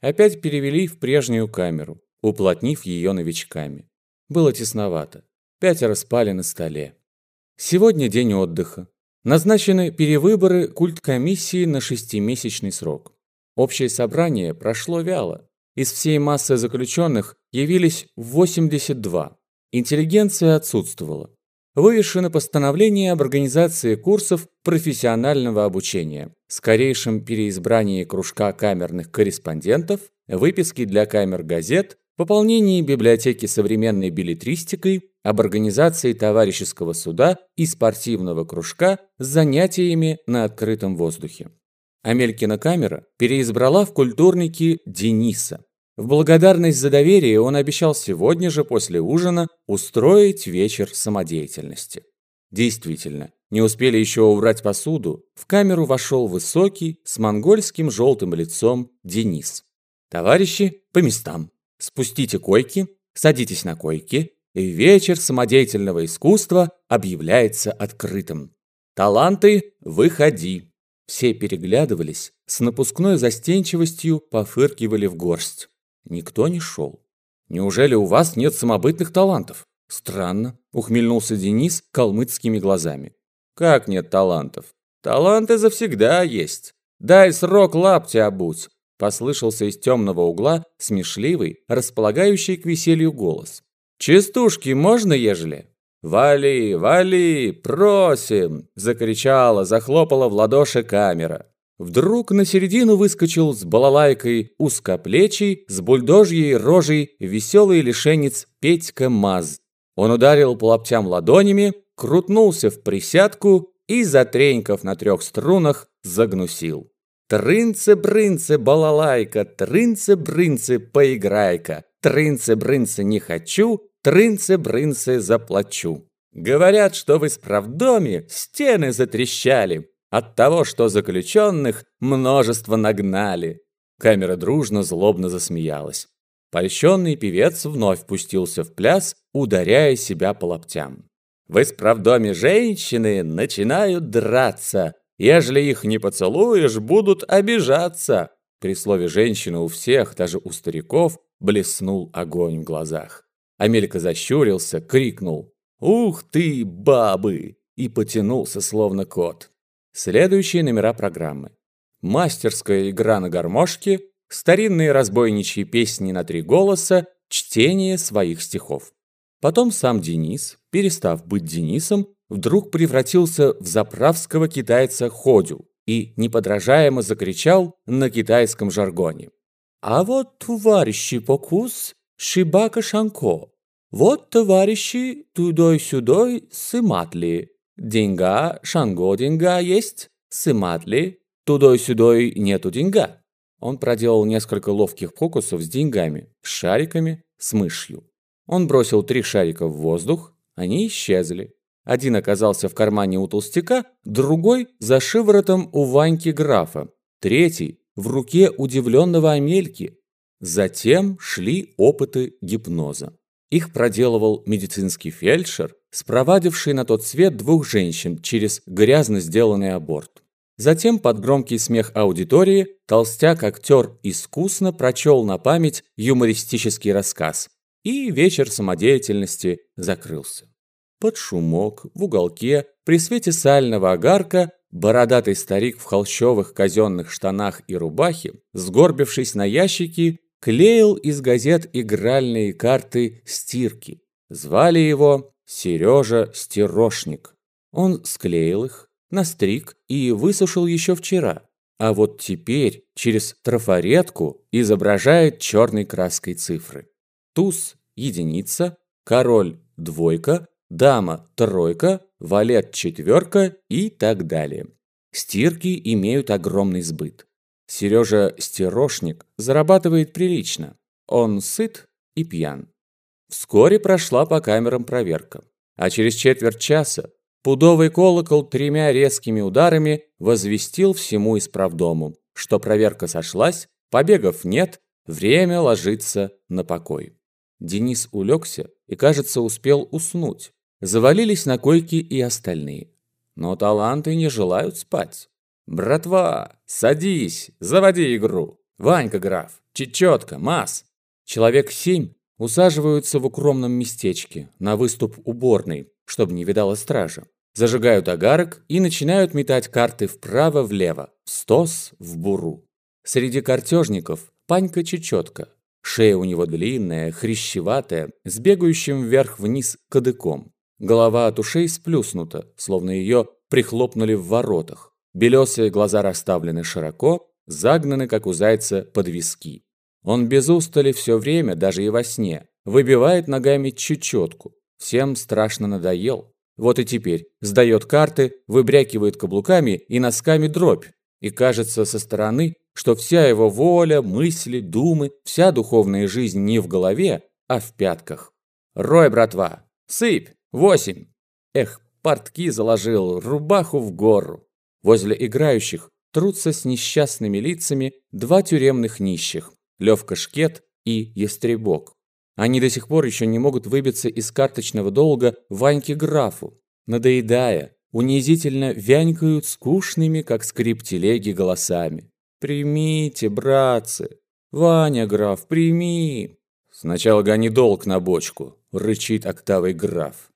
опять перевели в прежнюю камеру, уплотнив ее новичками. Было тесновато. Пятеро спали на столе. Сегодня день отдыха. Назначены перевыборы культкомиссии на шестимесячный срок. Общее собрание прошло вяло. Из всей массы заключенных явились 82. Интеллигенция отсутствовала. Вывешено постановление об организации курсов профессионального обучения, скорейшем переизбрании кружка камерных корреспондентов, выписки для камер газет, пополнении библиотеки современной билетристикой, об организации товарищеского суда и спортивного кружка с занятиями на открытом воздухе. Амелькина камера переизбрала в культурнике Дениса. В благодарность за доверие он обещал сегодня же после ужина устроить вечер самодеятельности. Действительно, не успели еще убрать посуду, в камеру вошел высокий, с монгольским желтым лицом Денис. «Товарищи, по местам. Спустите койки, садитесь на койки, и вечер самодеятельного искусства объявляется открытым. Таланты, выходи!» Все переглядывались, с напускной застенчивостью пофыркивали в горсть. Никто не шел. «Неужели у вас нет самобытных талантов?» «Странно», — ухмельнулся Денис калмыцкими глазами. «Как нет талантов? Таланты завсегда есть. Дай срок лапти обуть!» Послышался из темного угла смешливый, располагающий к веселью голос. «Частушки можно, ежели?» «Вали, вали, просим!» – закричала, захлопала в ладоши камера. Вдруг на середину выскочил с балалайкой узкоплечий, с бульдожьей рожей веселый лишенец Петька Маз. Он ударил по лоптям ладонями, крутнулся в присядку и, затренькав на трех струнах, загнусил. «Трынце-брынце, балалайка, трынце-брынце, поиграй-ка, трынце-брынце не хочу, трынце-брынце заплачу. Говорят, что в исправдоме стены затрещали от того, что заключенных множество нагнали. Камера дружно злобно засмеялась. Польщенный певец вновь пустился в пляс, ударяя себя по локтям. В исправдоме женщины начинают драться. Ежели их не поцелуешь, будут обижаться. При слове «женщина» у всех, даже у стариков, блеснул огонь в глазах. Амелька защурился, крикнул «Ух ты, бабы!» и потянулся, словно кот. Следующие номера программы. Мастерская игра на гармошке, старинные разбойничьи песни на три голоса, чтение своих стихов. Потом сам Денис, перестав быть Денисом, вдруг превратился в заправского китайца Ходю и неподражаемо закричал на китайском жаргоне. «А вот, товарищи покус, Шибака Шанко. Вот, товарищи, тудой-сюдой сыматли. Деньга, Шанго деньга есть, сыматли, тудой-сюдой нету деньга. Он проделал несколько ловких фокусов с деньгами, с шариками, с мышью. Он бросил три шарика в воздух, они исчезли. Один оказался в кармане у толстяка, другой за шиворотом у Ваньки графа, третий в руке удивленного Амельки, Затем шли опыты гипноза. Их проделывал медицинский фельдшер, спровадивший на тот свет двух женщин через грязно сделанный аборт. Затем под громкий смех аудитории толстяк-актер искусно прочел на память юмористический рассказ, и вечер самодеятельности закрылся. Под шумок, в уголке, при свете сального огарка, бородатый старик в холщовых казенных штанах и рубахе, сгорбившись на ящике, клеил из газет игральные карты стирки. Звали его Сережа Стирошник. Он склеил их, настриг и высушил еще вчера. А вот теперь через трафаретку изображает черной краской цифры. Туз – единица, король – двойка, дама – тройка, валет – четверка и так далее. Стирки имеют огромный сбыт. Сережа Стирошник зарабатывает прилично. Он сыт и пьян. Вскоре прошла по камерам проверка. А через четверть часа пудовый колокол тремя резкими ударами возвестил всему исправдому, что проверка сошлась, побегов нет, время ложиться на покой. Денис улегся и, кажется, успел уснуть. Завалились на койки и остальные. Но таланты не желают спать. «Братва, садись, заводи игру!» Ванька граф, чечетка, масс. Человек семь усаживаются в укромном местечке на выступ уборной, чтобы не видала стража. Зажигают огарок и начинают метать карты вправо-влево, в стос, в буру. Среди картежников Панька Чечетка. Шея у него длинная, хрящеватая, с бегающим вверх-вниз кадыком. Голова от ушей сплюснута, словно ее прихлопнули в воротах. Белесые глаза расставлены широко, загнаны, как у зайца, под виски. Он без устали все время, даже и во сне, выбивает ногами чечетку. Всем страшно надоел. Вот и теперь сдает карты, выбрякивает каблуками и носками дробь. И кажется со стороны, что вся его воля, мысли, думы, вся духовная жизнь не в голове, а в пятках. «Рой, братва! Сыпь! Восемь!» Эх, портки заложил, рубаху в гору. Возле играющих трутся с несчастными лицами два тюремных нищих – Левка Шкет и Ястребок. Они до сих пор еще не могут выбиться из карточного долга Ваньке Графу. Надоедая, унизительно вянькают скучными, как скрип телеги, голосами. «Примите, братцы! Ваня, граф, прими!» «Сначала гони долг на бочку», – рычит октавый граф.